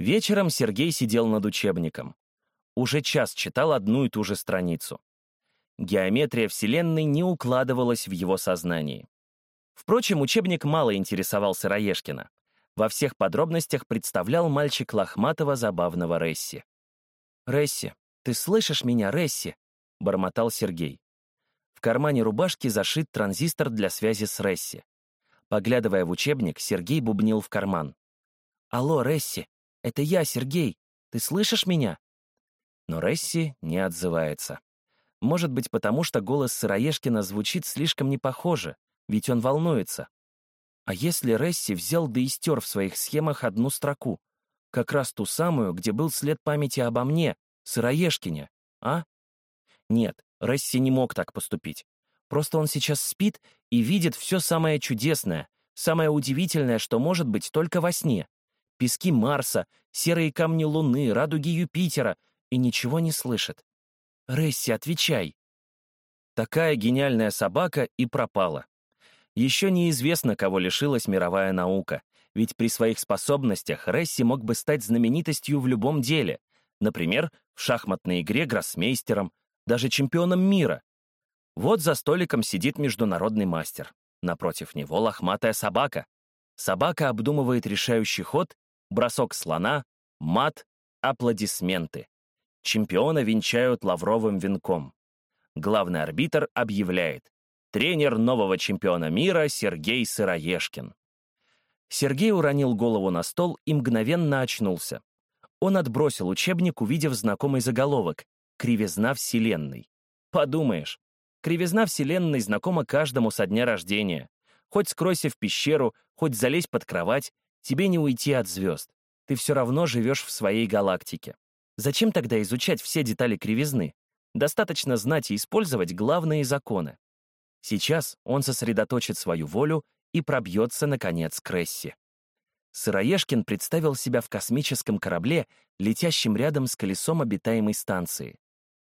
Вечером Сергей сидел над учебником. Уже час читал одну и ту же страницу. Геометрия Вселенной не укладывалась в его сознании. Впрочем, учебник мало интересовал Сыроежкина. Во всех подробностях представлял мальчик лохматого забавного Ресси. «Ресси, ты слышишь меня, Ресси?» — бормотал Сергей. В кармане рубашки зашит транзистор для связи с Ресси. Поглядывая в учебник, Сергей бубнил в карман. «Алло, Ресси, это я, Сергей. Ты слышишь меня?» Но Ресси не отзывается. Может быть, потому что голос Сыроежкина звучит слишком непохоже, ведь он волнуется. А если Ресси взял да истер в своих схемах одну строку? Как раз ту самую, где был след памяти обо мне, Сыроежкине, а? Нет, Ресси не мог так поступить. Просто он сейчас спит и видит все самое чудесное, самое удивительное, что может быть только во сне. Пески Марса, серые камни Луны, радуги Юпитера, и ничего не слышит. «Ресси, отвечай!» Такая гениальная собака и пропала. Еще неизвестно, кого лишилась мировая наука, ведь при своих способностях Ресси мог бы стать знаменитостью в любом деле, например, в шахматной игре гроссмейстером, даже чемпионом мира. Вот за столиком сидит международный мастер. Напротив него лохматая собака. Собака обдумывает решающий ход, бросок слона, мат, аплодисменты. Чемпиона венчают лавровым венком. Главный арбитр объявляет тренер нового чемпиона мира Сергей Сыроежкин. Сергей уронил голову на стол и мгновенно очнулся. Он отбросил учебник, увидев знакомый заголовок «Кривизна Вселенной». Подумаешь, кривизна Вселенной знакома каждому со дня рождения. Хоть скройся в пещеру, хоть залезь под кровать, тебе не уйти от звезд. Ты все равно живешь в своей галактике. Зачем тогда изучать все детали кривизны? Достаточно знать и использовать главные законы. Сейчас он сосредоточит свою волю и пробьется, наконец, к Ресси. Сыроежкин представил себя в космическом корабле, летящем рядом с колесом обитаемой станции.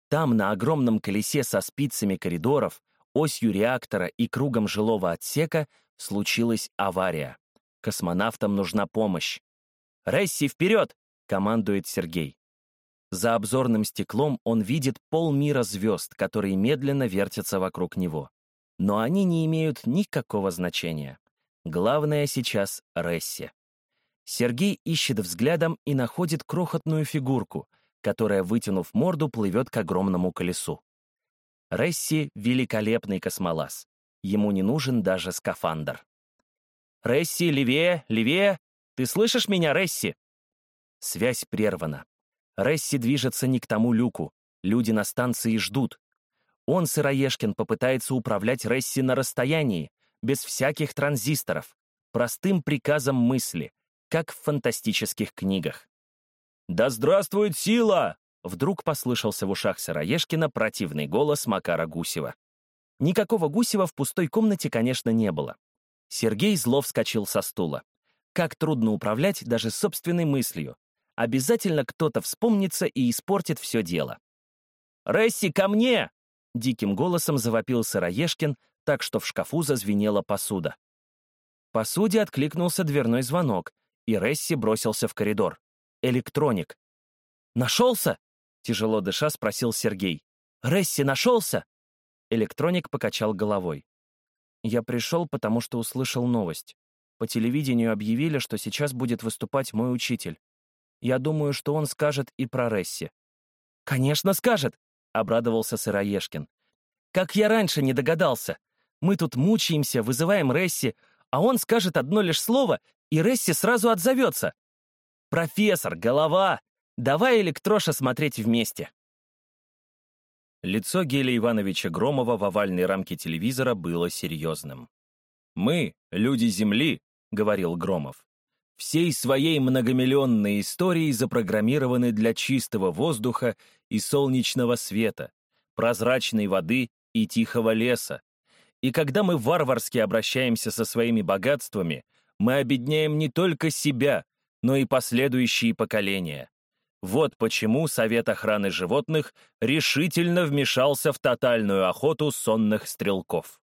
Там, на огромном колесе со спицами коридоров, осью реактора и кругом жилого отсека, случилась авария. Космонавтам нужна помощь. «Ресси, вперед!» — командует Сергей. За обзорным стеклом он видит полмира звезд, которые медленно вертятся вокруг него но они не имеют никакого значения. Главное сейчас — Ресси. Сергей ищет взглядом и находит крохотную фигурку, которая, вытянув морду, плывет к огромному колесу. Ресси — великолепный космолаз. Ему не нужен даже скафандр. «Ресси, левее, левее! Ты слышишь меня, Ресси?» Связь прервана. Ресси движется не к тому люку. Люди на станции ждут. Он, Сыроежкин, попытается управлять Ресси на расстоянии, без всяких транзисторов, простым приказом мысли, как в фантастических книгах. «Да здравствует сила!» Вдруг послышался в ушах Сыроежкина противный голос Макара Гусева. Никакого Гусева в пустой комнате, конечно, не было. Сергей зло вскочил со стула. Как трудно управлять даже собственной мыслью. Обязательно кто-то вспомнится и испортит все дело. «Ресси, ко мне!» Диким голосом завопил Сыроежкин, так что в шкафу зазвенела посуда. Посуде откликнулся дверной звонок, и Ресси бросился в коридор. «Электроник». «Нашелся?» — тяжело дыша спросил Сергей. «Ресси нашелся?» Электроник покачал головой. «Я пришел, потому что услышал новость. По телевидению объявили, что сейчас будет выступать мой учитель. Я думаю, что он скажет и про Ресси». «Конечно скажет!» обрадовался Сыроежкин. «Как я раньше не догадался! Мы тут мучаемся, вызываем Ресси, а он скажет одно лишь слово, и Ресси сразу отзовется. Профессор, голова! Давай электроша смотреть вместе!» Лицо Гелия Ивановича Громова в овальной рамке телевизора было серьезным. «Мы, люди Земли», — говорил Громов, всей своей многомиллионной историей запрограммированы для чистого воздуха и солнечного света, прозрачной воды и тихого леса. И когда мы варварски обращаемся со своими богатствами, мы обедняем не только себя, но и последующие поколения. Вот почему Совет охраны животных решительно вмешался в тотальную охоту сонных стрелков.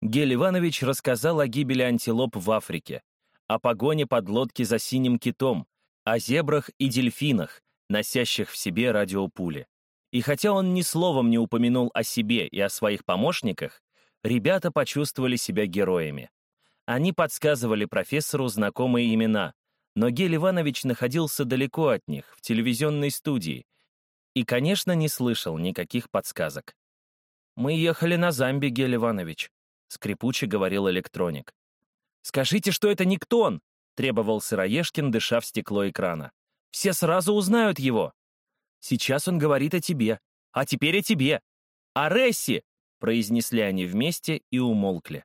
Гель Иванович рассказал о гибели антилоп в Африке, о погоне подлодки за синим китом, о зебрах и дельфинах, носящих в себе радиопули. И хотя он ни словом не упомянул о себе и о своих помощниках, ребята почувствовали себя героями. Они подсказывали профессору знакомые имена, но Гель Иванович находился далеко от них, в телевизионной студии, и, конечно, не слышал никаких подсказок. «Мы ехали на Замби, Гель Иванович», — скрипуче говорил электроник. «Скажите, что это Никтон!» — требовал Сыроежкин, дыша в стекло экрана. «Все сразу узнают его!» «Сейчас он говорит о тебе, а теперь о тебе! О Ресси!» — произнесли они вместе и умолкли.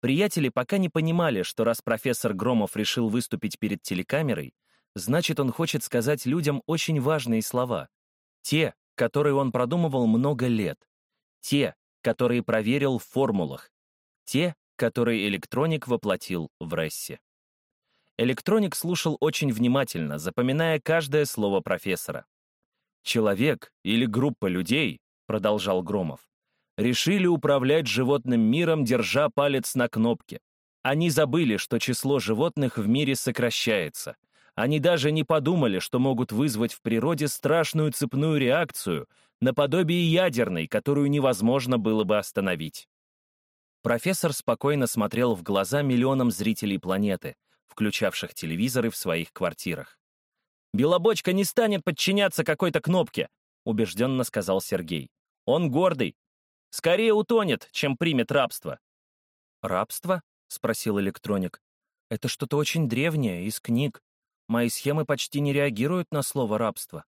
Приятели пока не понимали, что раз профессор Громов решил выступить перед телекамерой, значит, он хочет сказать людям очень важные слова. Те, которые он продумывал много лет. Те, которые проверил в формулах. Те, которые электроник воплотил в Рессе. Электроник слушал очень внимательно, запоминая каждое слово профессора. «Человек или группа людей», — продолжал Громов, решили управлять животным миром, держа палец на кнопке. Они забыли, что число животных в мире сокращается. Они даже не подумали, что могут вызвать в природе страшную цепную реакцию, наподобие ядерной, которую невозможно было бы остановить. Профессор спокойно смотрел в глаза миллионам зрителей планеты, включавших телевизоры в своих квартирах. «Белобочка не станет подчиняться какой-то кнопке», — убежденно сказал Сергей. «Он гордый, Скорее утонет, чем примет рабство». «Рабство?» — спросил электроник. «Это что-то очень древнее, из книг. Мои схемы почти не реагируют на слово «рабство».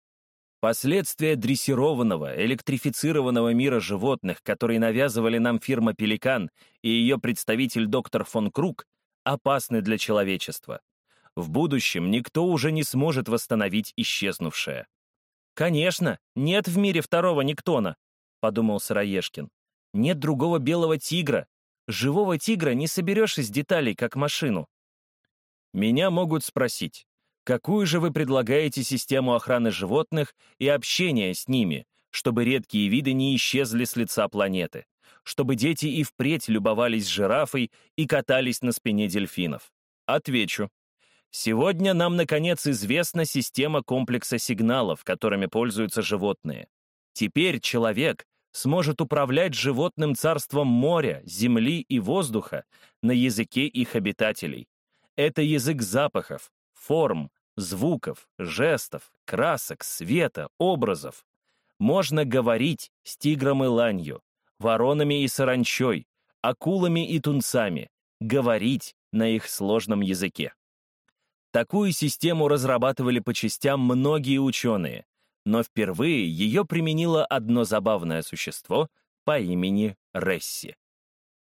Последствия дрессированного, электрифицированного мира животных, которые навязывали нам фирма «Пеликан» и ее представитель доктор фон Круг, опасны для человечества. В будущем никто уже не сможет восстановить исчезнувшее. Конечно, нет в мире второго Никтона, — подумал Сыроежкин. «Нет другого белого тигра. Живого тигра не соберешь из деталей, как машину». Меня могут спросить, какую же вы предлагаете систему охраны животных и общения с ними, чтобы редкие виды не исчезли с лица планеты, чтобы дети и впредь любовались жирафой и катались на спине дельфинов? Отвечу. Сегодня нам, наконец, известна система комплекса сигналов, которыми пользуются животные. Теперь человек сможет управлять животным царством моря, земли и воздуха на языке их обитателей. Это язык запахов, форм, звуков, жестов, красок, света, образов. Можно говорить с тигром и ланью, воронами и саранчой, акулами и тунцами, говорить на их сложном языке. Такую систему разрабатывали по частям многие ученые, но впервые ее применило одно забавное существо по имени Ресси.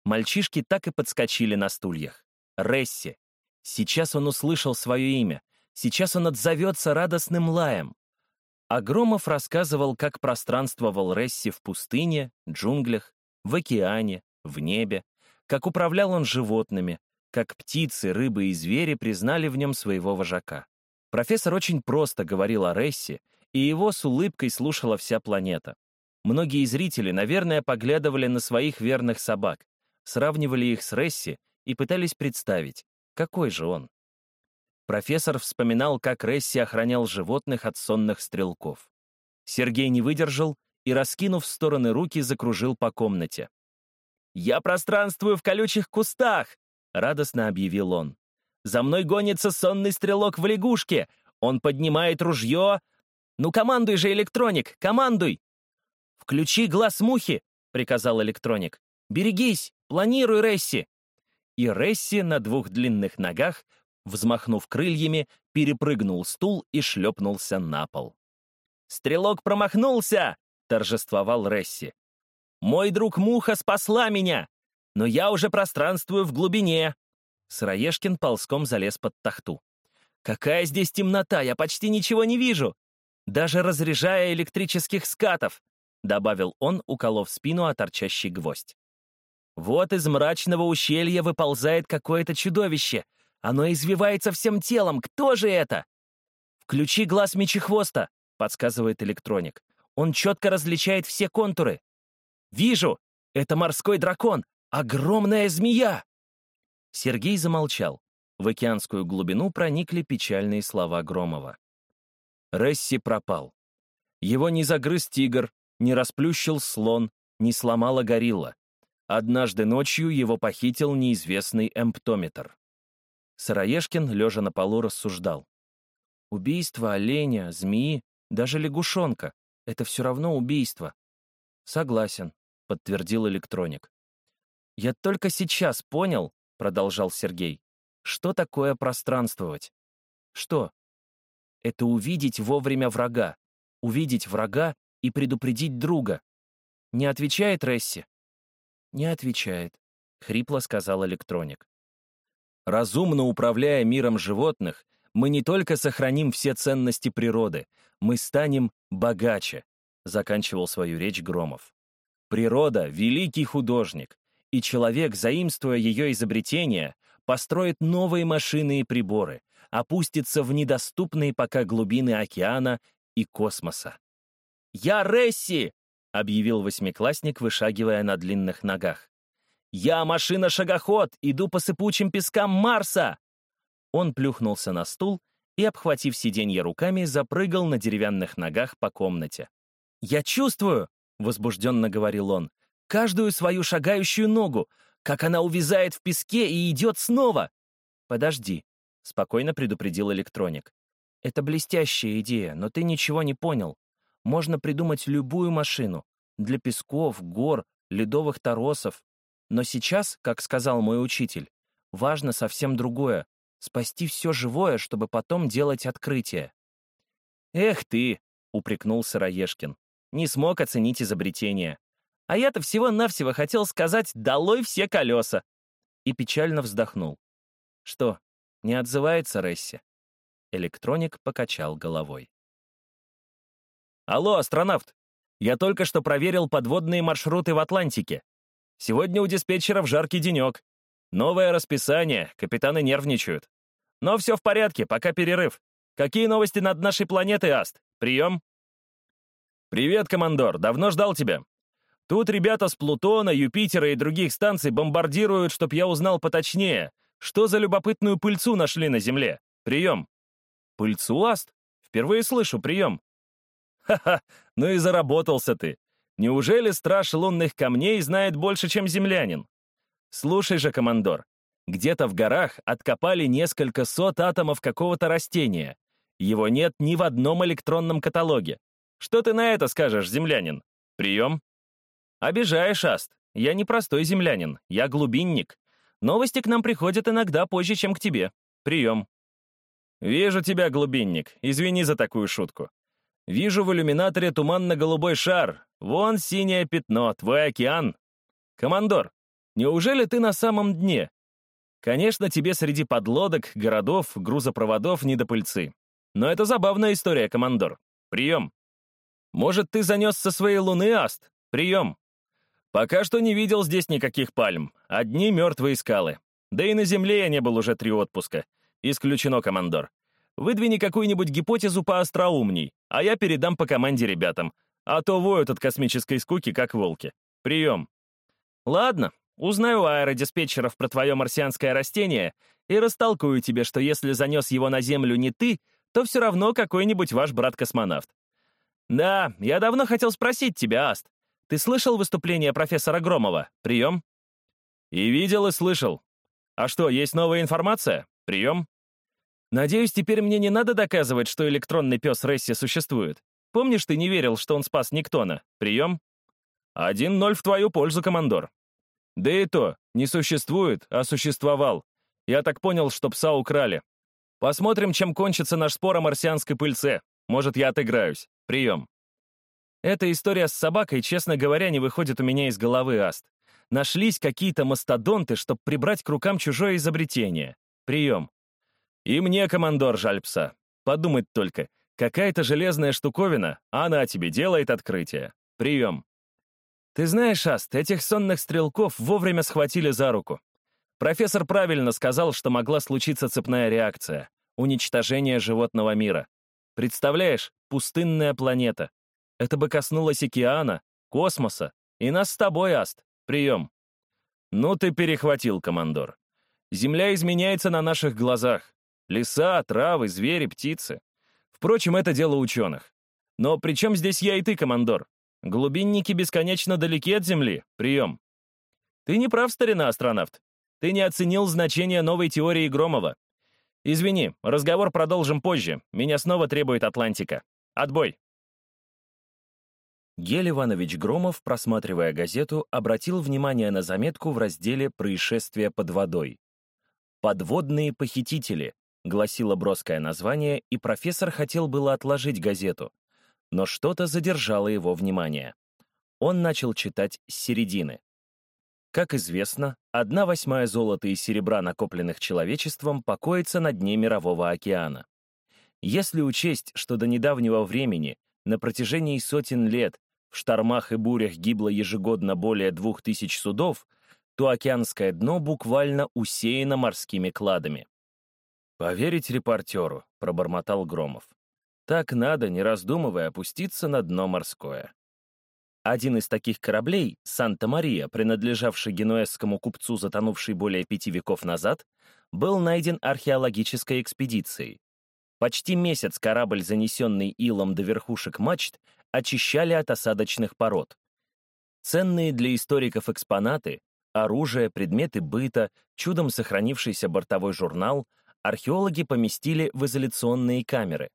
Мальчишки так и подскочили на стульях. Ресси. Сейчас он услышал свое имя. Сейчас он отзовется радостным лаем. Агромов рассказывал, как пространствовал Ресси в пустыне, джунглях, в океане, в небе, как управлял он животными, как птицы, рыбы и звери признали в нем своего вожака. Профессор очень просто говорил о Ресси, и его с улыбкой слушала вся планета. Многие зрители, наверное, поглядывали на своих верных собак, сравнивали их с Ресси и пытались представить, какой же он. Профессор вспоминал, как Ресси охранял животных от сонных стрелков. Сергей не выдержал и, раскинув в стороны руки, закружил по комнате. «Я пространствую в колючих кустах!» — радостно объявил он. «За мной гонится сонный стрелок в лягушке! Он поднимает ружье, «Ну командуй же, электроник, командуй!» «Включи глаз мухи!» — приказал электроник. «Берегись! Планируй, Ресси!» И Ресси на двух длинных ногах, взмахнув крыльями, перепрыгнул стул и шлепнулся на пол. «Стрелок промахнулся!» — торжествовал Ресси. «Мой друг Муха спасла меня! Но я уже пространствую в глубине!» Сыроежкин ползком залез под тахту. «Какая здесь темнота! Я почти ничего не вижу! Даже разряжая электрических скатов», добавил он, уколов спину о торчащий гвоздь. «Вот из мрачного ущелья выползает какое-то чудовище. Оно извивается всем телом. Кто же это?» «Включи глаз мечехвоста», — подсказывает электроник. «Он четко различает все контуры». «Вижу! Это морской дракон! Огромная змея!» Сергей замолчал. В океанскую глубину проникли печальные слова Громова. Ресси пропал. Его не загрыз тигр, не расплющил слон, не сломала горилла. Однажды ночью его похитил неизвестный эмптометр. Сыроежкин, лежа на полу, рассуждал. Убийство оленя, змеи, даже лягушонка — это все равно убийство. Согласен, — подтвердил электроник. «Я только сейчас понял», — продолжал Сергей, «что такое пространствовать». «Что?» «Это увидеть вовремя врага, увидеть врага и предупредить друга. Не отвечает Ресси?» «Не отвечает», — хрипло сказал электроник. «Разумно управляя миром животных, мы не только сохраним все ценности природы, мы станем богаче», — заканчивал свою речь Громов. Природа — великий художник, и человек, заимствуя ее изобретения, построит новые машины и приборы, опустится в недоступные пока глубины океана и космоса. «Я Ресси!» — объявил восьмиклассник, вышагивая на длинных ногах. «Я машина-шагоход! Иду по сыпучим пескам Марса!» Он плюхнулся на стул и, обхватив сиденье руками, запрыгал на деревянных ногах по комнате. «Я чувствую!» — возбужденно говорил он. «Каждую свою шагающую ногу, как она увязает в песке и идет снова!» «Подожди», — спокойно предупредил электроник. «Это блестящая идея, но ты ничего не понял. Можно придумать любую машину. Для песков, гор, ледовых торосов. Но сейчас, как сказал мой учитель, важно совсем другое — спасти все живое, чтобы потом делать открытие». «Эх ты!» — упрекнул Сыроежкин не смог оценить изобретение. А я-то всего-навсего хотел сказать «долой все колеса!» И печально вздохнул. «Что, не отзывается Ресси?» Электроник покачал головой. «Алло, астронавт! Я только что проверил подводные маршруты в Атлантике. Сегодня у диспетчеров жаркий денек. Новое расписание, капитаны нервничают. Но все в порядке, пока перерыв. Какие новости над нашей планетой, Аст? Прием?» «Привет, командор, давно ждал тебя. Тут ребята с Плутона, Юпитера и других станций бомбардируют, чтоб я узнал поточнее, что за любопытную пыльцу нашли на Земле. Прием». «Пыльцу, Аст? Впервые слышу, прием». «Ха-ха, ну и заработался ты. Неужели страж лунных камней знает больше, чем землянин? Слушай же, командор, где-то в горах откопали несколько сот атомов какого-то растения. Его нет ни в одном электронном каталоге. Что ты на это скажешь, землянин? Прием? Обижаешь, Аст. Я не простой землянин, я глубинник. Новости к нам приходят иногда позже, чем к тебе. Прием. Вижу тебя, глубинник. Извини за такую шутку. Вижу в иллюминаторе туманно-голубой шар. Вон синее пятно, твой океан. Командор, неужели ты на самом дне? Конечно, тебе среди подлодок, городов, грузопроводов не до пыльцы. Но это забавная история, командор. Прием. Может, ты занес со своей луны, Аст? Прием. Пока что не видел здесь никаких пальм. Одни мертвые скалы. Да и на Земле я не был уже три отпуска. Исключено, командор. Выдвини какую-нибудь гипотезу поостроумней, а я передам по команде ребятам. А то воют от космической скуки, как волки. Прием. Ладно, узнаю у аэродиспетчеров про твое марсианское растение и растолкую тебе, что если занес его на Землю не ты, то все равно какой-нибудь ваш брат-космонавт. «Да, я давно хотел спросить тебя, Аст. Ты слышал выступление профессора Громова? Прием?» «И видел, и слышал. А что, есть новая информация? Прием?» «Надеюсь, теперь мне не надо доказывать, что электронный пес Ресси существует. Помнишь, ты не верил, что он спас Никтона? Прием?» «Один ноль в твою пользу, командор». «Да и то, не существует, а существовал. Я так понял, что пса украли. Посмотрим, чем кончится наш спор о марсианской пыльце. Может, я отыграюсь. Прием. Эта история с собакой, честно говоря, не выходит у меня из головы, Аст. Нашлись какие-то мастодонты, чтобы прибрать к рукам чужое изобретение. Прием. И мне, командор, жаль пса. Подумать только. Какая-то железная штуковина, а она тебе делает открытие. Прием. Ты знаешь, Аст, этих сонных стрелков вовремя схватили за руку. Профессор правильно сказал, что могла случиться цепная реакция — уничтожение животного мира. Представляешь, пустынная планета. Это бы коснулось океана, космоса и нас с тобой, Аст. Прием. Ну ты перехватил, командор. Земля изменяется на наших глазах. Леса, травы, звери, птицы. Впрочем, это дело ученых. Но при чем здесь я и ты, командор? Глубинники бесконечно далеки от Земли. Прием. Ты не прав, старина астронавт. Ты не оценил значение новой теории Громова. Извини, разговор продолжим позже. Меня снова требует Атлантика. Отбой. Гель Иванович Громов, просматривая газету, обратил внимание на заметку в разделе «Происшествия под водой». «Подводные похитители», — гласило броское название, и профессор хотел было отложить газету, но что-то задержало его внимание. Он начал читать с середины. Как известно, одна восьмая золота и серебра, накопленных человечеством, покоится на дне Мирового океана. Если учесть, что до недавнего времени, на протяжении сотен лет, в штормах и бурях гибло ежегодно более двух тысяч судов, то океанское дно буквально усеяно морскими кладами. «Поверить репортеру», — пробормотал Громов. «Так надо, не раздумывая, опуститься на дно морское». Один из таких кораблей, Санта-Мария, принадлежавший генуэзскому купцу, затонувший более пяти веков назад, был найден археологической экспедицией. Почти месяц корабль, занесенный илом до верхушек мачт, очищали от осадочных пород. Ценные для историков экспонаты, оружие, предметы быта, чудом сохранившийся бортовой журнал археологи поместили в изоляционные камеры.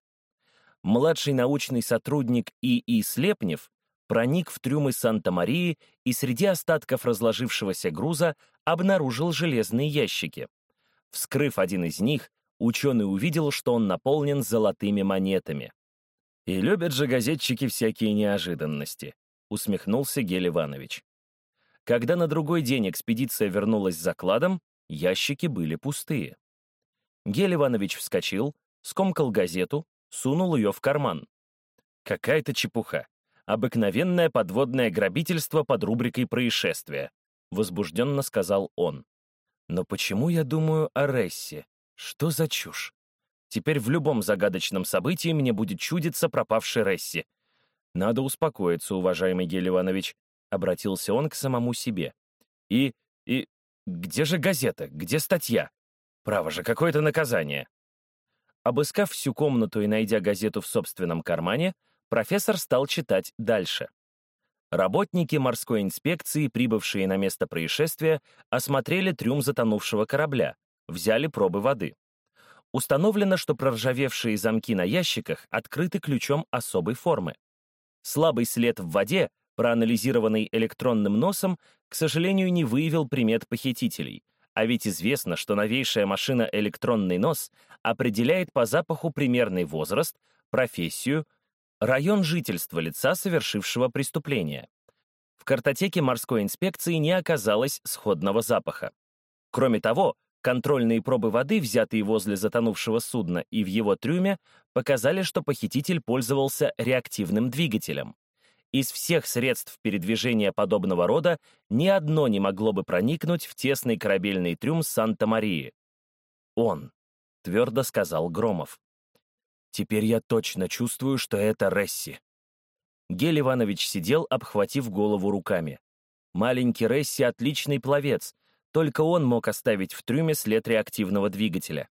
Младший научный сотрудник И.И. Слепнев проник в трюмы Санта-Марии и среди остатков разложившегося груза обнаружил железные ящики. Вскрыв один из них, ученый увидел, что он наполнен золотыми монетами. «И любят же газетчики всякие неожиданности», — усмехнулся Гель Иванович. Когда на другой день экспедиция вернулась с закладом, ящики были пустые. Гель Иванович вскочил, скомкал газету, сунул ее в карман. Какая-то чепуха. Обыкновенное подводное грабительство под рубрикой «Происшествия», — возбужденно сказал он. Но почему я думаю о Рессе? Что за чушь? Теперь в любом загадочном событии мне будет чудиться пропавший Ресси. Надо успокоиться, уважаемый Гель Иванович, — обратился он к самому себе. И... и... где же газета? Где статья? Право же, какое-то наказание. Обыскав всю комнату и найдя газету в собственном кармане, профессор стал читать дальше. Работники морской инспекции, прибывшие на место происшествия, осмотрели трюм затонувшего корабля, взяли пробы воды. Установлено, что проржавевшие замки на ящиках открыты ключом особой формы. Слабый след в воде, проанализированный электронным носом, к сожалению, не выявил примет похитителей, а ведь известно, что новейшая машина «электронный нос» определяет по запаху примерный возраст, профессию, район жительства лица, совершившего преступление. В картотеке морской инспекции не оказалось сходного запаха. Кроме того, Контрольные пробы воды, взятые возле затонувшего судна и в его трюме, показали, что похититель пользовался реактивным двигателем. Из всех средств передвижения подобного рода ни одно не могло бы проникнуть в тесный корабельный трюм Санта-Марии. «Он», — твердо сказал Громов. «Теперь я точно чувствую, что это Ресси». Гель Иванович сидел, обхватив голову руками. Маленький Ресси — отличный пловец, только он мог оставить в трюме след реактивного двигателя.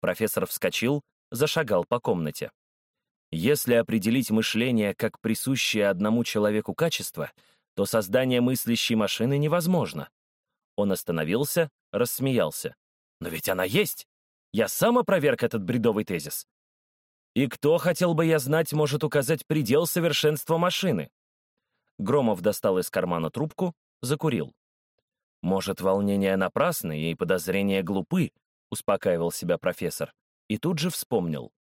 Профессор вскочил, зашагал по комнате. Если определить мышление как присущее одному человеку качество, то создание мыслящей машины невозможно. Он остановился, рассмеялся. «Но ведь она есть! Я сам опроверг этот бредовый тезис. И кто, хотел бы я знать, может указать предел совершенства машины?» Громов достал из кармана трубку, закурил. «Может, волнения напрасны и подозрения глупы», — успокаивал себя профессор. И тут же вспомнил.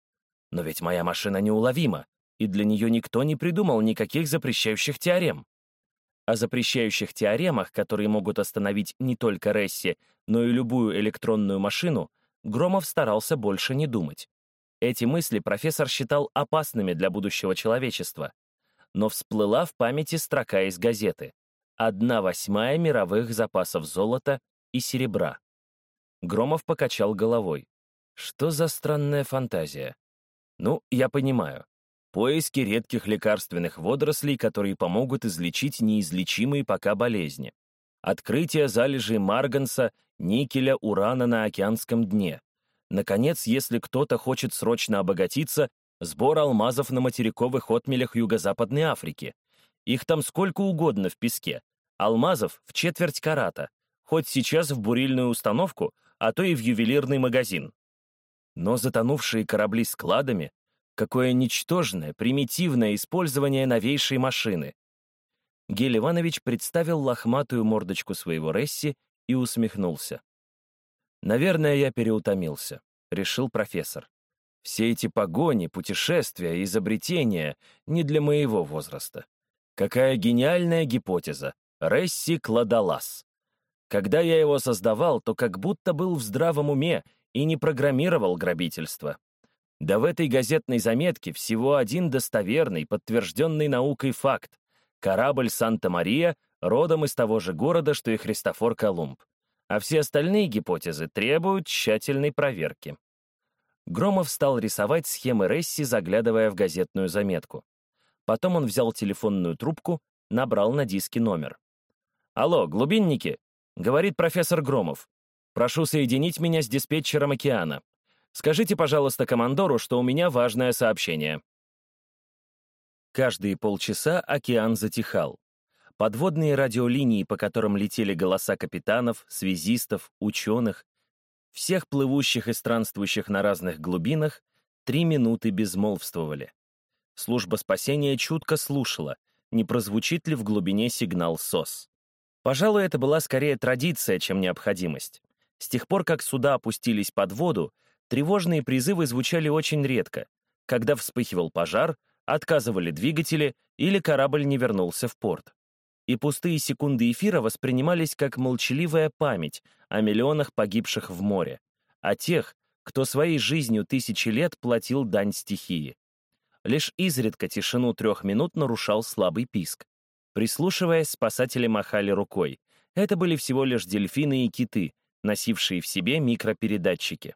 «Но ведь моя машина неуловима, и для нее никто не придумал никаких запрещающих теорем». О запрещающих теоремах, которые могут остановить не только Ресси, но и любую электронную машину, Громов старался больше не думать. Эти мысли профессор считал опасными для будущего человечества. Но всплыла в памяти строка из газеты одна восьмая мировых запасов золота и серебра. Громов покачал головой. Что за странная фантазия? Ну, я понимаю. Поиски редких лекарственных водорослей, которые помогут излечить неизлечимые пока болезни. Открытие залежей марганца никеля, урана на океанском дне. Наконец, если кто-то хочет срочно обогатиться, сбор алмазов на материковых отмелях Юго-Западной Африки. Их там сколько угодно в песке. Алмазов в четверть карата, хоть сейчас в бурильную установку, а то и в ювелирный магазин. Но затонувшие корабли складами — какое ничтожное, примитивное использование новейшей машины. Гель Иванович представил лохматую мордочку своего Ресси и усмехнулся. «Наверное, я переутомился», — решил профессор. «Все эти погони, путешествия, изобретения не для моего возраста. Какая гениальная гипотеза! Ресси Кладолаз. Когда я его создавал, то как будто был в здравом уме и не программировал грабительство. Да в этой газетной заметке всего один достоверный, подтвержденный наукой факт. Корабль «Санта-Мария» родом из того же города, что и Христофор Колумб. А все остальные гипотезы требуют тщательной проверки. Громов стал рисовать схемы Ресси, заглядывая в газетную заметку. Потом он взял телефонную трубку, набрал на диске номер. «Алло, глубинники?» — говорит профессор Громов. «Прошу соединить меня с диспетчером океана. Скажите, пожалуйста, командору, что у меня важное сообщение». Каждые полчаса океан затихал. Подводные радиолинии, по которым летели голоса капитанов, связистов, ученых, всех плывущих и странствующих на разных глубинах, три минуты безмолвствовали. Служба спасения чутко слушала, не прозвучит ли в глубине сигнал СОС. Пожалуй, это была скорее традиция, чем необходимость. С тех пор, как суда опустились под воду, тревожные призывы звучали очень редко. Когда вспыхивал пожар, отказывали двигатели или корабль не вернулся в порт. И пустые секунды эфира воспринимались как молчаливая память о миллионах погибших в море, о тех, кто своей жизнью тысячи лет платил дань стихии. Лишь изредка тишину трех минут нарушал слабый писк. Прислушиваясь, спасатели махали рукой. Это были всего лишь дельфины и киты, носившие в себе микропередатчики.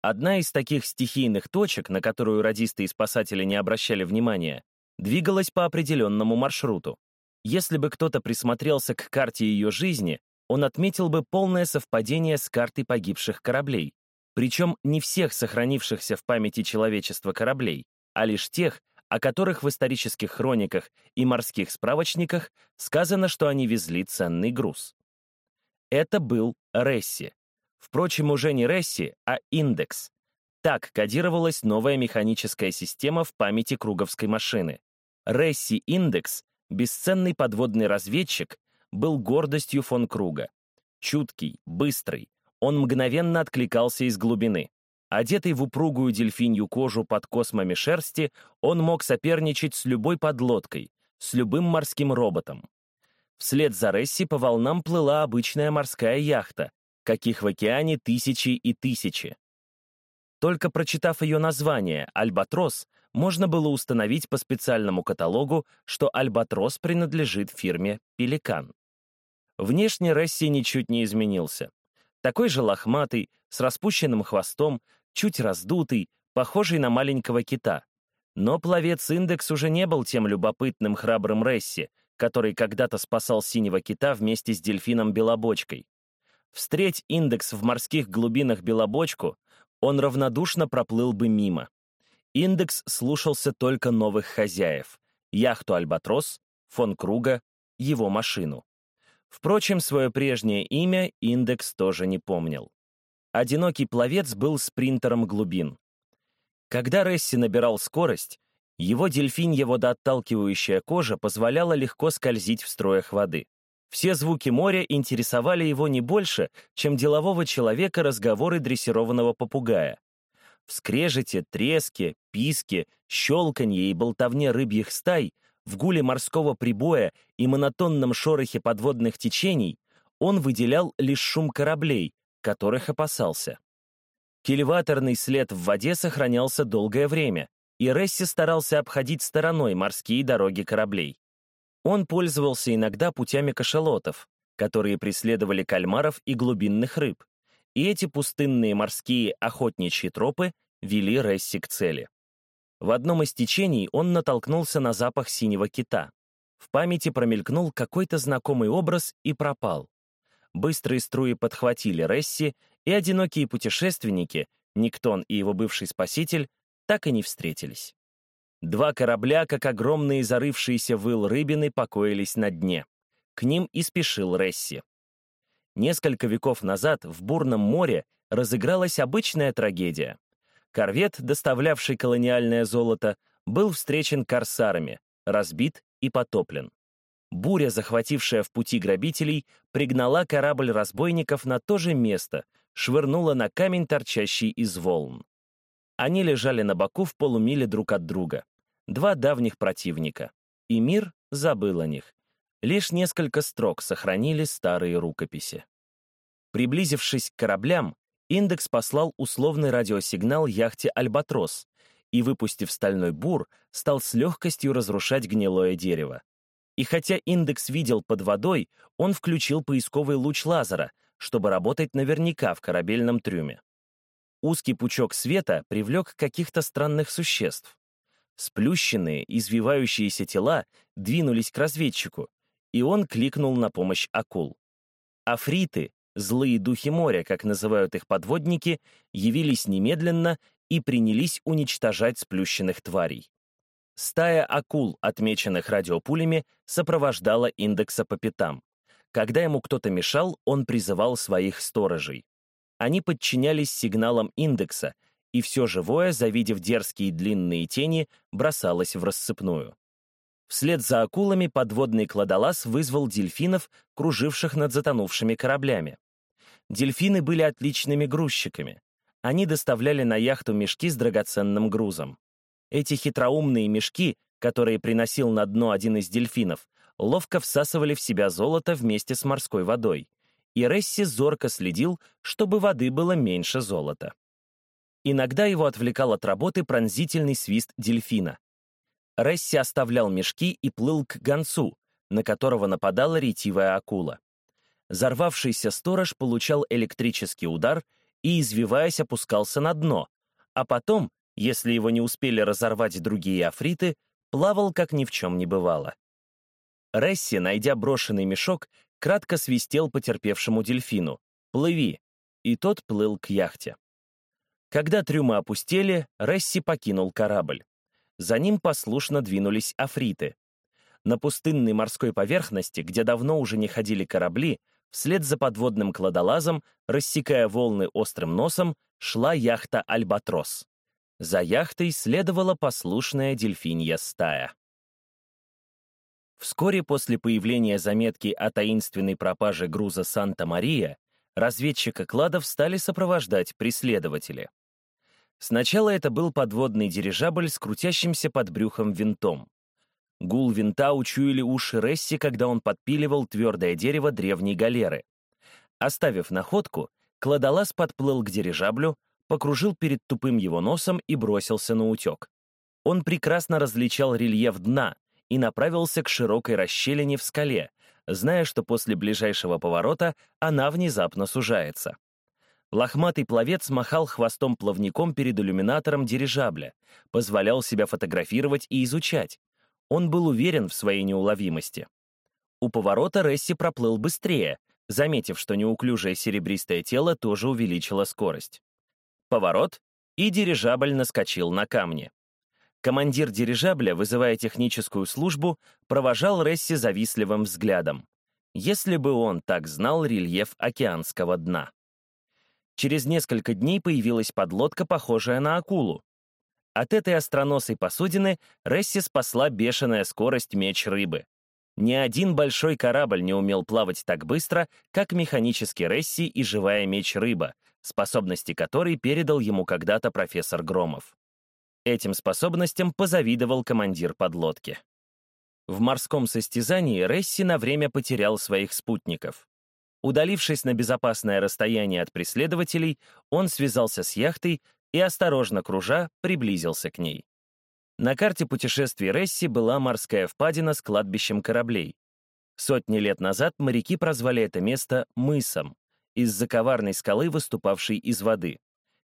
Одна из таких стихийных точек, на которую радисты и спасатели не обращали внимания, двигалась по определенному маршруту. Если бы кто-то присмотрелся к карте ее жизни, он отметил бы полное совпадение с картой погибших кораблей. Причем не всех сохранившихся в памяти человечества кораблей, а лишь тех, о которых в исторических хрониках и морских справочниках сказано, что они везли ценный груз. Это был Ресси. Впрочем, уже не Ресси, а индекс. Так кодировалась новая механическая система в памяти круговской машины. Ресси-индекс, бесценный подводный разведчик, был гордостью фон Круга. Чуткий, быстрый, он мгновенно откликался из глубины. Одетый в упругую дельфинью кожу под космами шерсти, он мог соперничать с любой подлодкой, с любым морским роботом. Вслед за Ресси по волнам плыла обычная морская яхта, каких в океане тысячи и тысячи. Только прочитав ее название «Альбатрос», можно было установить по специальному каталогу, что «Альбатрос» принадлежит фирме «Пеликан». Внешне Ресси ничуть не изменился. Такой же лохматый, с распущенным хвостом, чуть раздутый, похожий на маленького кита. Но пловец Индекс уже не был тем любопытным храбрым Ресси, который когда-то спасал синего кита вместе с дельфином Белобочкой. Встреть Индекс в морских глубинах Белобочку, он равнодушно проплыл бы мимо. Индекс слушался только новых хозяев — яхту «Альбатрос», фон Круга, его машину. Впрочем, свое прежнее имя Индекс тоже не помнил. Одинокий пловец был спринтером глубин. Когда Ресси набирал скорость, его дельфинья водоотталкивающая кожа позволяла легко скользить в строях воды. Все звуки моря интересовали его не больше, чем делового человека разговоры дрессированного попугая. В скрежете, треске, писке, щелканье и болтовне рыбьих стай, в гуле морского прибоя и монотонном шорохе подводных течений он выделял лишь шум кораблей, которых опасался. Кильваторный след в воде сохранялся долгое время, и Ресси старался обходить стороной морские дороги кораблей. Он пользовался иногда путями кашалотов, которые преследовали кальмаров и глубинных рыб, и эти пустынные морские охотничьи тропы вели Ресси к цели. В одном из течений он натолкнулся на запах синего кита. В памяти промелькнул какой-то знакомый образ и пропал. Быстрые струи подхватили Ресси, и одинокие путешественники, Никтон и его бывший спаситель, так и не встретились. Два корабля, как огромные зарывшиеся выл рыбины, покоились на дне. К ним и спешил Ресси. Несколько веков назад в бурном море разыгралась обычная трагедия. Корвет, доставлявший колониальное золото, был встречен корсарами, разбит и потоплен. Буря, захватившая в пути грабителей, пригнала корабль разбойников на то же место, швырнула на камень, торчащий из волн. Они лежали на боку в полумиле друг от друга. Два давних противника. И мир забыл о них. Лишь несколько строк сохранили старые рукописи. Приблизившись к кораблям, индекс послал условный радиосигнал яхте «Альбатрос» и, выпустив стальной бур, стал с легкостью разрушать гнилое дерево. И хотя индекс видел под водой, он включил поисковый луч лазера, чтобы работать наверняка в корабельном трюме. Узкий пучок света привлек каких-то странных существ. Сплющенные, извивающиеся тела двинулись к разведчику, и он кликнул на помощь акул. Африты, злые духи моря, как называют их подводники, явились немедленно и принялись уничтожать сплющенных тварей. Стая акул, отмеченных радиопулями, сопровождала индекса по пятам. Когда ему кто-то мешал, он призывал своих сторожей. Они подчинялись сигналам индекса, и все живое, завидев дерзкие длинные тени, бросалось в рассыпную. Вслед за акулами подводный кладолаз вызвал дельфинов, круживших над затонувшими кораблями. Дельфины были отличными грузчиками. Они доставляли на яхту мешки с драгоценным грузом. Эти хитроумные мешки, которые приносил на дно один из дельфинов, ловко всасывали в себя золото вместе с морской водой. И Ресси зорко следил, чтобы воды было меньше золота. Иногда его отвлекал от работы пронзительный свист дельфина. Ресси оставлял мешки и плыл к гонцу, на которого нападала ретивая акула. Зарвавшийся сторож получал электрический удар и, извиваясь, опускался на дно, а потом, если его не успели разорвать другие африты, плавал, как ни в чем не бывало. Ресси, найдя брошенный мешок, кратко свистел потерпевшему дельфину «Плыви!» и тот плыл к яхте. Когда трюмы опустели, Ресси покинул корабль. За ним послушно двинулись африты. На пустынной морской поверхности, где давно уже не ходили корабли, вслед за подводным кладолазом, рассекая волны острым носом, шла яхта «Альбатрос». За яхтой следовала послушная дельфинья стая. Вскоре после появления заметки о таинственной пропаже груза «Санта-Мария» разведчика кладов стали сопровождать преследователи. Сначала это был подводный дирижабль с крутящимся под брюхом винтом. Гул винта учуяли уши Ресси, когда он подпиливал твердое дерево древней галеры. Оставив находку, кладолаз подплыл к дирижаблю, покружил перед тупым его носом и бросился на утек. Он прекрасно различал рельеф дна и направился к широкой расщелине в скале, зная, что после ближайшего поворота она внезапно сужается. Лохматый пловец махал хвостом-плавником перед иллюминатором дирижабля, позволял себя фотографировать и изучать. Он был уверен в своей неуловимости. У поворота Ресси проплыл быстрее, заметив, что неуклюжее серебристое тело тоже увеличило скорость. Поворот, и дирижабль наскочил на камни. Командир дирижабля, вызывая техническую службу, провожал Ресси завистливым взглядом. Если бы он так знал рельеф океанского дна. Через несколько дней появилась подлодка, похожая на акулу. От этой остроносой посудины Ресси спасла бешеная скорость меч рыбы. Ни один большой корабль не умел плавать так быстро, как механический Ресси и живая меч рыба, способности которой передал ему когда-то профессор Громов. Этим способностям позавидовал командир подлодки. В морском состязании Ресси на время потерял своих спутников. Удалившись на безопасное расстояние от преследователей, он связался с яхтой и, осторожно кружа, приблизился к ней. На карте путешествий Ресси была морская впадина с кладбищем кораблей. Сотни лет назад моряки прозвали это место мысом из-за коварной скалы, выступавшей из воды.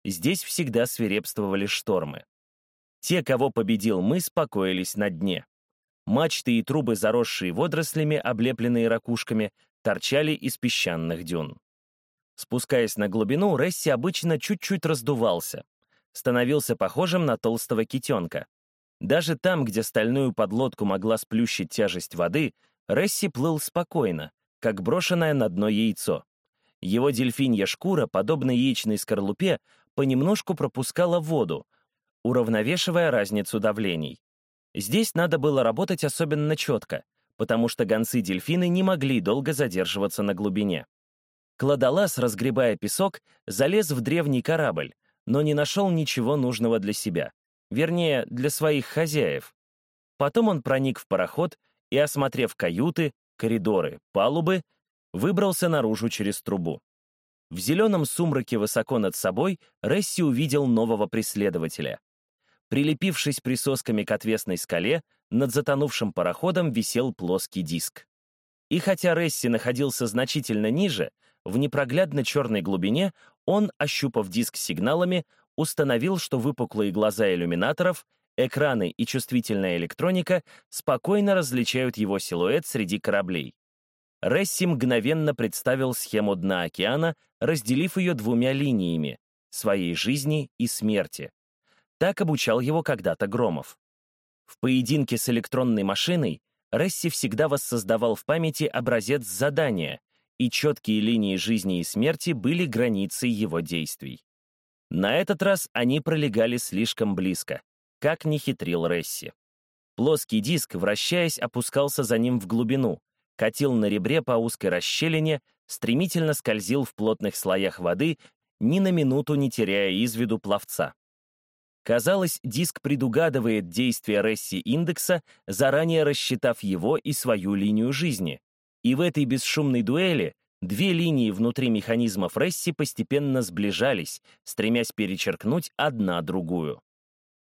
Здесь всегда свирепствовали штормы. Те, кого победил мыс, покоились на дне. Мачты и трубы, заросшие водорослями, облепленные ракушками, торчали из песчаных дюн. Спускаясь на глубину, Ресси обычно чуть-чуть раздувался, становился похожим на толстого китенка. Даже там, где стальную подлодку могла сплющить тяжесть воды, Ресси плыл спокойно, как брошенное на дно яйцо. Его дельфинья шкура, подобно яичной скорлупе, понемножку пропускала воду, уравновешивая разницу давлений. Здесь надо было работать особенно четко, потому что гонцы-дельфины не могли долго задерживаться на глубине. Кладолаз, разгребая песок, залез в древний корабль, но не нашел ничего нужного для себя. Вернее, для своих хозяев. Потом он проник в пароход и, осмотрев каюты, коридоры, палубы, выбрался наружу через трубу. В зеленом сумраке высоко над собой Ресси увидел нового преследователя. Прилепившись присосками к отвесной скале, над затонувшим пароходом висел плоский диск. И хотя Ресси находился значительно ниже, в непроглядно черной глубине он, ощупав диск сигналами, установил, что выпуклые глаза иллюминаторов, экраны и чувствительная электроника спокойно различают его силуэт среди кораблей. Ресси мгновенно представил схему дна океана, разделив ее двумя линиями — своей жизни и смерти. Так обучал его когда-то Громов. В поединке с электронной машиной Ресси всегда воссоздавал в памяти образец задания, и четкие линии жизни и смерти были границей его действий. На этот раз они пролегали слишком близко, как не хитрил Ресси. Плоский диск, вращаясь, опускался за ним в глубину, катил на ребре по узкой расщелине, стремительно скользил в плотных слоях воды, ни на минуту не теряя из виду пловца. Казалось, диск предугадывает действия Ресси-индекса, заранее рассчитав его и свою линию жизни. И в этой бесшумной дуэли две линии внутри механизмов Ресси постепенно сближались, стремясь перечеркнуть одна другую.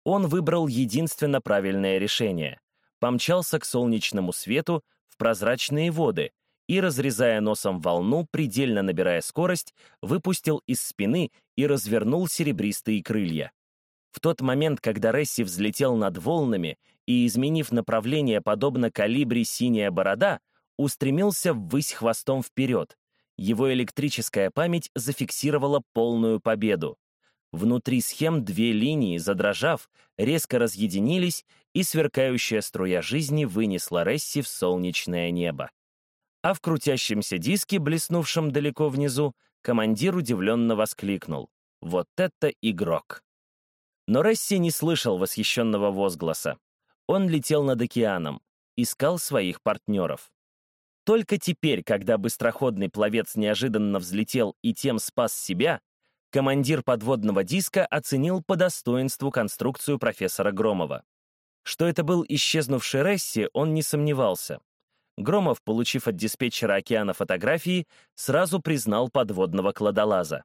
Он выбрал единственно правильное решение. Помчался к солнечному свету прозрачные воды и, разрезая носом волну, предельно набирая скорость, выпустил из спины и развернул серебристые крылья. В тот момент, когда Ресси взлетел над волнами и, изменив направление подобно калибре «Синяя борода», устремился ввысь хвостом вперед. Его электрическая память зафиксировала полную победу. Внутри схем две линии, задрожав, резко разъединились, и сверкающая струя жизни вынесла Ресси в солнечное небо. А в крутящемся диске, блеснувшем далеко внизу, командир удивленно воскликнул. «Вот это игрок!» Но Ресси не слышал восхищенного возгласа. Он летел над океаном, искал своих партнеров. Только теперь, когда быстроходный пловец неожиданно взлетел и тем спас себя, командир подводного диска оценил по достоинству конструкцию профессора Громова. Что это был исчезнувший Ресси, он не сомневался. Громов, получив от диспетчера океана фотографии, сразу признал подводного кладолаза.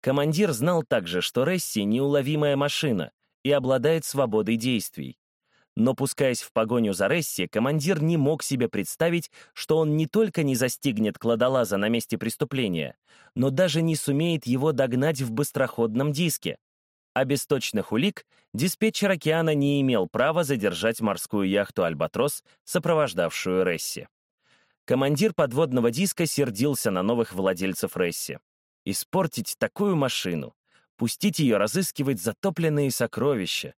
Командир знал также, что Ресси — неуловимая машина и обладает свободой действий. Но, пускаясь в погоню за Ресси, командир не мог себе представить, что он не только не застигнет кладолаза на месте преступления, но даже не сумеет его догнать в быстроходном диске. А без точных улик диспетчер океана не имел права задержать морскую яхту «Альбатрос», сопровождавшую Ресси. Командир подводного диска сердился на новых владельцев Ресси. Испортить такую машину, пустить ее разыскивать затопленные сокровища.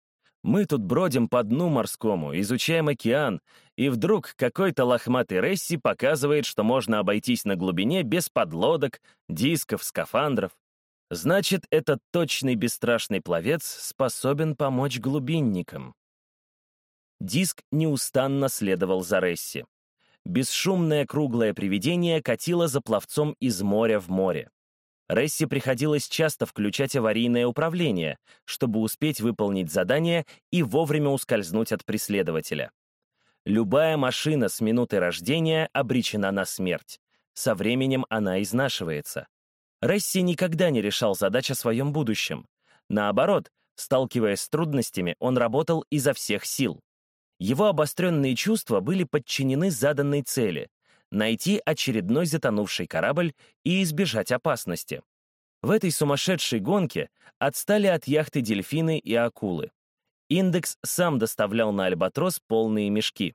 Мы тут бродим по дну морскому, изучаем океан, и вдруг какой-то лохматый Ресси показывает, что можно обойтись на глубине без подлодок, дисков, скафандров. Значит, этот точный бесстрашный пловец способен помочь глубинникам. Диск неустанно следовал за Ресси. Бесшумное круглое привидение катило за пловцом из моря в море. Ресси приходилось часто включать аварийное управление, чтобы успеть выполнить задание и вовремя ускользнуть от преследователя. Любая машина с минуты рождения обречена на смерть. Со временем она изнашивается. Ресси никогда не решал задач о своем будущем. Наоборот, сталкиваясь с трудностями, он работал изо всех сил. Его обостренные чувства были подчинены заданной цели найти очередной затонувший корабль и избежать опасности. В этой сумасшедшей гонке отстали от яхты дельфины и акулы. Индекс сам доставлял на Альбатрос полные мешки.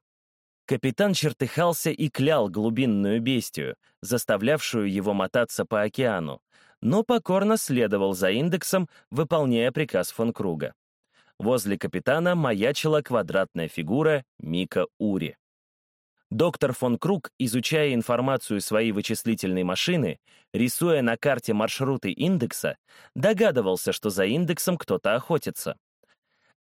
Капитан чертыхался и клял глубинную бестию, заставлявшую его мотаться по океану, но покорно следовал за индексом, выполняя приказ фон Круга. Возле капитана маячила квадратная фигура Мика Ури. Доктор фон Круг, изучая информацию своей вычислительной машины, рисуя на карте маршруты индекса, догадывался, что за индексом кто-то охотится.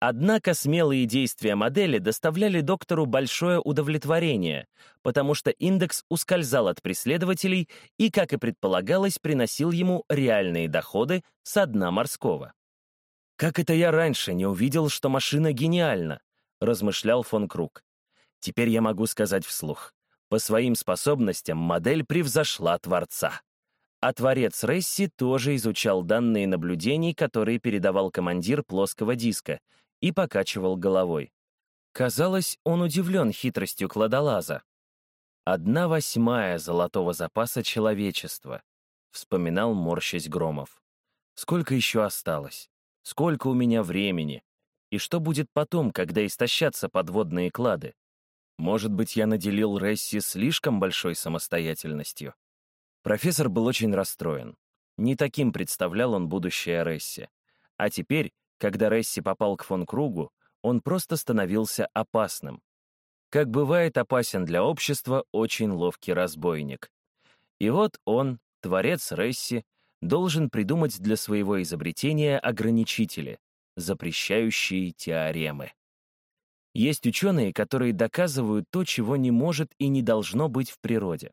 Однако смелые действия модели доставляли доктору большое удовлетворение, потому что индекс ускользал от преследователей и, как и предполагалось, приносил ему реальные доходы со дна морского. «Как это я раньше не увидел, что машина гениальна?» — размышлял фон Круг. «Теперь я могу сказать вслух. По своим способностям модель превзошла Творца». А Творец Ресси тоже изучал данные наблюдений, которые передавал командир плоского диска, и покачивал головой. Казалось, он удивлен хитростью кладолаза. «Одна восьмая золотого запаса человечества», — вспоминал морщась Громов. «Сколько еще осталось? Сколько у меня времени? И что будет потом, когда истощатся подводные клады? Может быть, я наделил Ресси слишком большой самостоятельностью?» Профессор был очень расстроен. Не таким представлял он будущее Ресси. А теперь когда Ресси попал к фон Кругу, он просто становился опасным. Как бывает опасен для общества очень ловкий разбойник. И вот он, творец Ресси, должен придумать для своего изобретения ограничители, запрещающие теоремы. Есть ученые, которые доказывают то, чего не может и не должно быть в природе.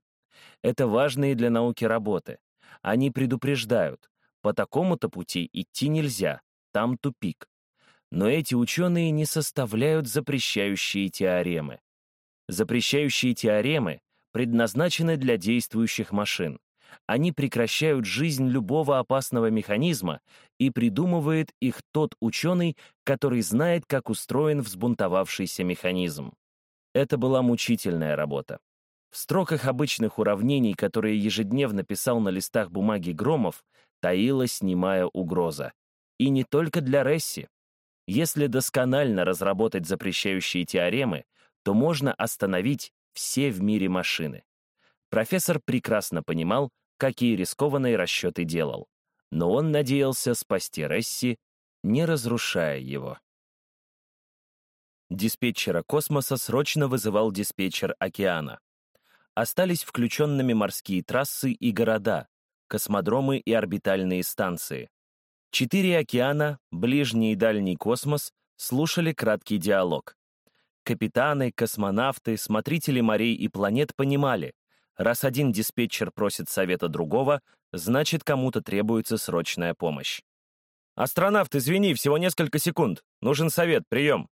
Это важные для науки работы. Они предупреждают, по такому-то пути идти нельзя, там тупик. Но эти ученые не составляют запрещающие теоремы. Запрещающие теоремы предназначены для действующих машин. Они прекращают жизнь любого опасного механизма и придумывает их тот ученый, который знает, как устроен взбунтовавшийся механизм. Это была мучительная работа. В строках обычных уравнений, которые ежедневно писал на листах бумаги Громов, таилась немая угроза. И не только для Ресси. Если досконально разработать запрещающие теоремы, то можно остановить все в мире машины. Профессор прекрасно понимал, какие рискованные расчеты делал, но он надеялся спасти Ресси, не разрушая его. Диспетчера космоса срочно вызывал диспетчер океана. Остались включенными морские трассы и города, космодромы и орбитальные станции. Четыре океана, ближний и дальний космос слушали краткий диалог. Капитаны, космонавты, смотрители морей и планет понимали, раз один диспетчер просит совета другого, значит, кому-то требуется срочная помощь. «Астронавт, извини, всего несколько секунд. Нужен совет, прием».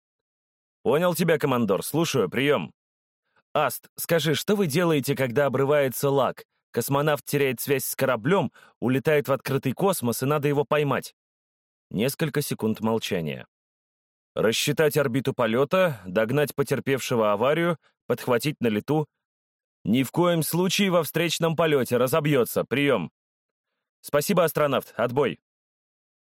«Понял тебя, командор, слушаю, прием». «Аст, скажи, что вы делаете, когда обрывается лак? Космонавт теряет связь с кораблем, улетает в открытый космос, и надо его поймать. Несколько секунд молчания. Рассчитать орбиту полета, догнать потерпевшего аварию, подхватить на лету. Ни в коем случае во встречном полете разобьется. Прием. Спасибо, астронавт. Отбой.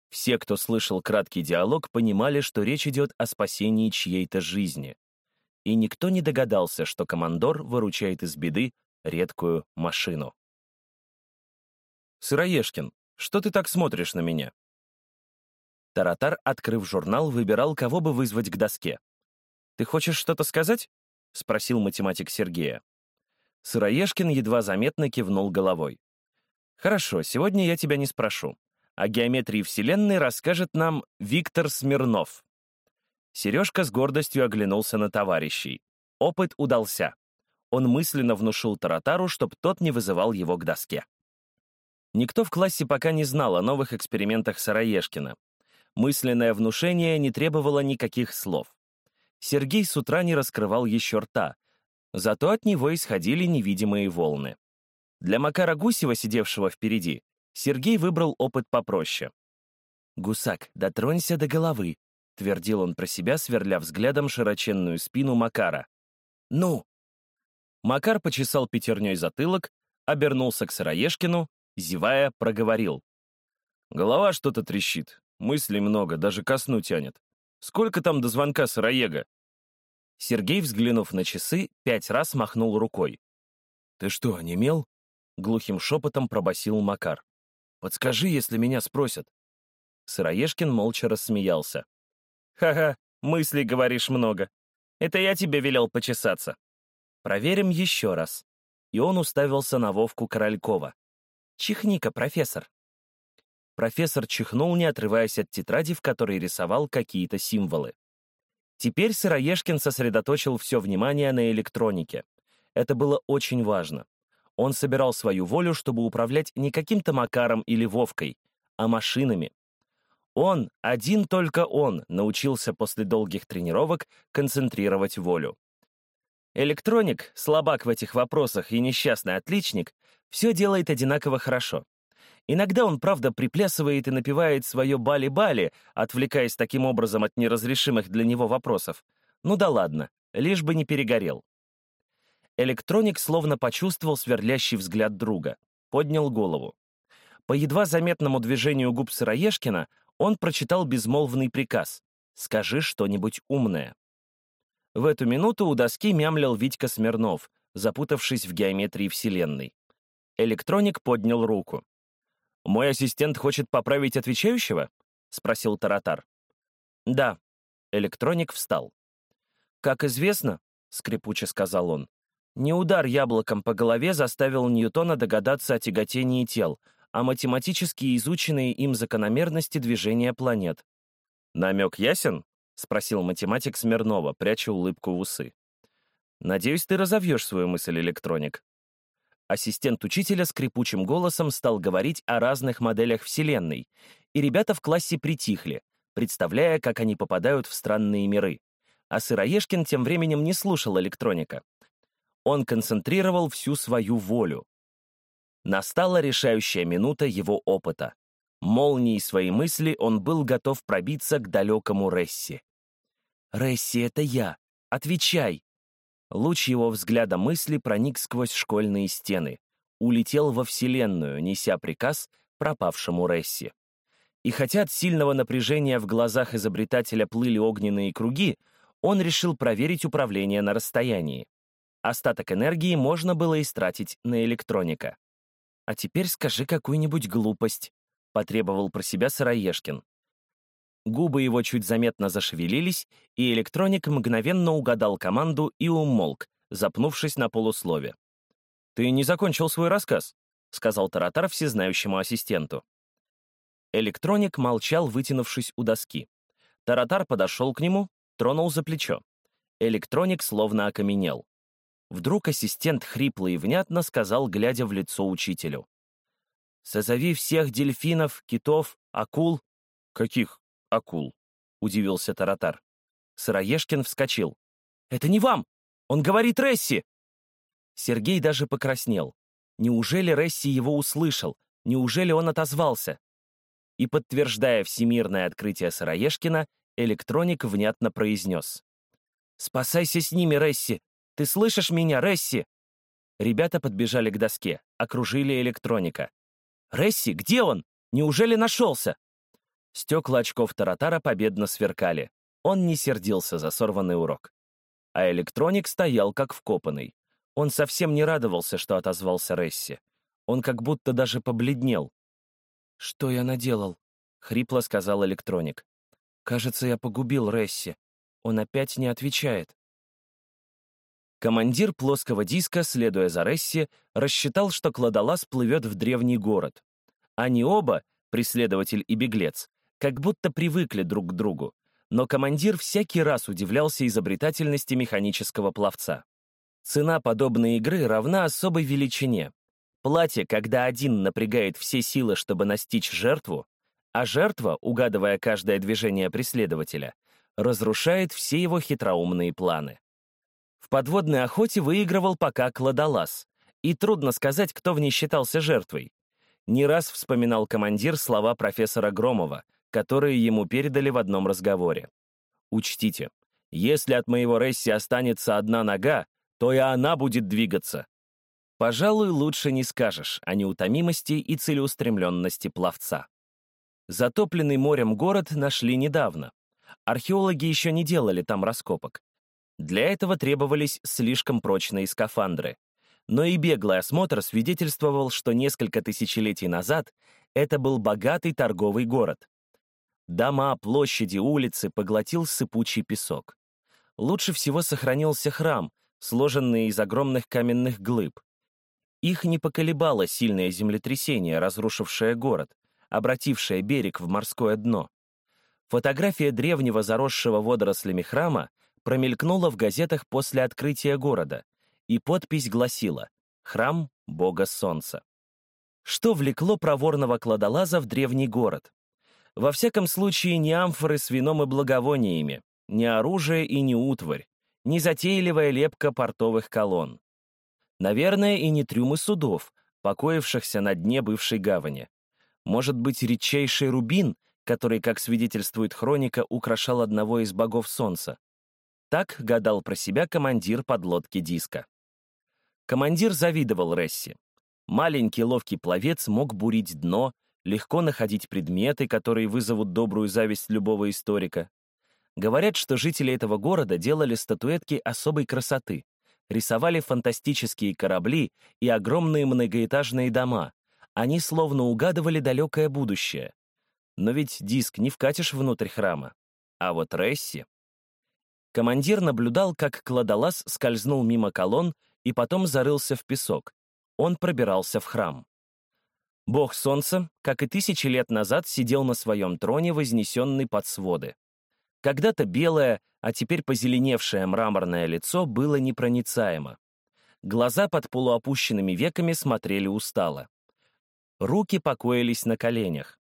Все, кто слышал краткий диалог, понимали, что речь идет о спасении чьей-то жизни. И никто не догадался, что командор выручает из беды редкую машину. «Сыроежкин, что ты так смотришь на меня?» Таратар, открыв журнал, выбирал, кого бы вызвать к доске. «Ты хочешь что-то сказать?» — спросил математик Сергея. Сыроежкин едва заметно кивнул головой. «Хорошо, сегодня я тебя не спрошу. О геометрии Вселенной расскажет нам Виктор Смирнов». Сережка с гордостью оглянулся на товарищей. Опыт удался он мысленно внушил Таратару, чтоб тот не вызывал его к доске. Никто в классе пока не знал о новых экспериментах Сыроежкина. Мысленное внушение не требовало никаких слов. Сергей с утра не раскрывал еще рта, зато от него исходили невидимые волны. Для Макара Гусева, сидевшего впереди, Сергей выбрал опыт попроще. «Гусак, дотронься до головы», — твердил он про себя, сверля взглядом широченную спину Макара. «Ну!» Макар почесал пятерней затылок, обернулся к Сыроежкину, зевая, проговорил. Голова что-то трещит, мыслей много, даже ко сну тянет. Сколько там до звонка Сыроега? Сергей, взглянув на часы, пять раз махнул рукой. «Ты что, онемел?» — глухим шепотом пробасил Макар. «Подскажи, если меня спросят». Сыроежкин молча рассмеялся. «Ха-ха, мыслей говоришь много. Это я тебе велел почесаться. Проверим еще раз». И он уставился на Вовку Королькова. «Чихни-ка, профессор». Профессор чихнул, не отрываясь от тетради, в которой рисовал какие-то символы. Теперь Сыроежкин сосредоточил все внимание на электронике. Это было очень важно. Он собирал свою волю, чтобы управлять не каким-то Макаром или Вовкой, а машинами. Он, один только он, научился после долгих тренировок концентрировать волю. Электроник, слабак в этих вопросах и несчастный отличник, все делает одинаково хорошо. Иногда он, правда, приплясывает и напевает свое «бали-бали», отвлекаясь таким образом от неразрешимых для него вопросов. Ну да ладно, лишь бы не перегорел. Электроник словно почувствовал сверлящий взгляд друга, поднял голову. По едва заметному движению губ Сыроежкина он прочитал безмолвный приказ «Скажи что-нибудь умное». В эту минуту у доски мямлил Витька Смирнов, запутавшись в геометрии Вселенной. Электроник поднял руку. «Мой ассистент хочет поправить отвечающего?» — спросил Таратар. «Да». Электроник встал. «Как известно», — скрипуче сказал он, «не удар яблоком по голове заставил Ньютона догадаться о тяготении тел, а математически изученные им закономерности движения планет». «Намек ясен?» — спросил математик Смирнова, пряча улыбку в усы. «Надеюсь, ты разовьешь свою мысль, электроник». Ассистент учителя скрипучим голосом стал говорить о разных моделях Вселенной, и ребята в классе притихли, представляя, как они попадают в странные миры. А Сыроежкин тем временем не слушал электроника. Он концентрировал всю свою волю. Настала решающая минута его опыта. Молнией своей мысли он был готов пробиться к далекому Ресси. «Ресси, это я! Отвечай!» Луч его взгляда мысли проник сквозь школьные стены, улетел во Вселенную, неся приказ пропавшему Ресси. И хотя от сильного напряжения в глазах изобретателя плыли огненные круги, он решил проверить управление на расстоянии. Остаток энергии можно было истратить на электроника. «А теперь скажи какую-нибудь глупость», — потребовал про себя Сыроежкин. Губы его чуть заметно зашевелились, и электроник мгновенно угадал команду и умолк, запнувшись на полуслове. «Ты не закончил свой рассказ», — сказал Таратар всезнающему ассистенту. Электроник молчал, вытянувшись у доски. Таратар подошел к нему, тронул за плечо. Электроник словно окаменел. Вдруг ассистент хрипло и внятно сказал, глядя в лицо учителю. «Созови всех дельфинов, китов, акул». «Каких акул», — удивился Таратар. Сыроежкин вскочил. «Это не вам! Он говорит Ресси!» Сергей даже покраснел. Неужели Ресси его услышал? Неужели он отозвался? И, подтверждая всемирное открытие Сыроежкина, электроник внятно произнес. «Спасайся с ними, Ресси! Ты слышишь меня, Ресси?» Ребята подбежали к доске, окружили электроника. «Ресси, где он? Неужели нашелся?» Стекла очков Таратара победно сверкали. Он не сердился за сорванный урок. А электроник стоял как вкопанный. Он совсем не радовался, что отозвался Ресси. Он как будто даже побледнел. «Что я наделал?» — хрипло сказал электроник. «Кажется, я погубил Ресси. Он опять не отвечает». Командир плоского диска, следуя за Ресси, рассчитал, что кладолаз плывет в древний город. Они оба, преследователь и беглец, как будто привыкли друг к другу, но командир всякий раз удивлялся изобретательности механического пловца. Цена подобной игры равна особой величине. Платье, когда один напрягает все силы, чтобы настичь жертву, а жертва, угадывая каждое движение преследователя, разрушает все его хитроумные планы. В подводной охоте выигрывал пока кладолаз, и трудно сказать, кто в ней считался жертвой. Не раз вспоминал командир слова профессора Громова — которые ему передали в одном разговоре. Учтите, если от моего Ресси останется одна нога, то и она будет двигаться. Пожалуй, лучше не скажешь о неутомимости и целеустремленности пловца. Затопленный морем город нашли недавно. Археологи еще не делали там раскопок. Для этого требовались слишком прочные скафандры. Но и беглый осмотр свидетельствовал, что несколько тысячелетий назад это был богатый торговый город. Дома, площади, улицы поглотил сыпучий песок. Лучше всего сохранился храм, сложенный из огромных каменных глыб. Их не поколебало сильное землетрясение, разрушившее город, обратившее берег в морское дно. Фотография древнего заросшего водорослями храма промелькнула в газетах после открытия города, и подпись гласила «Храм Бога Солнца». Что влекло проворного кладолаза в древний город? Во всяком случае, не амфоры с вином и благовониями, не оружие и не утварь, не затейливая лепка портовых колонн. Наверное, и не трюмы судов, покоившихся на дне бывшей гавани. Может быть, редчайший рубин, который, как свидетельствует хроника, украшал одного из богов солнца. Так гадал про себя командир подлодки диска. Командир завидовал Ресси. Маленький ловкий пловец мог бурить дно, легко находить предметы, которые вызовут добрую зависть любого историка. Говорят, что жители этого города делали статуэтки особой красоты, рисовали фантастические корабли и огромные многоэтажные дома. Они словно угадывали далекое будущее. Но ведь диск не вкатишь внутрь храма. А вот Ресси... Командир наблюдал, как кладолаз скользнул мимо колонн и потом зарылся в песок. Он пробирался в храм. Бог солнца, как и тысячи лет назад, сидел на своем троне, вознесенный под своды. Когда-то белое, а теперь позеленевшее мраморное лицо было непроницаемо. Глаза под полуопущенными веками смотрели устало. Руки покоились на коленях.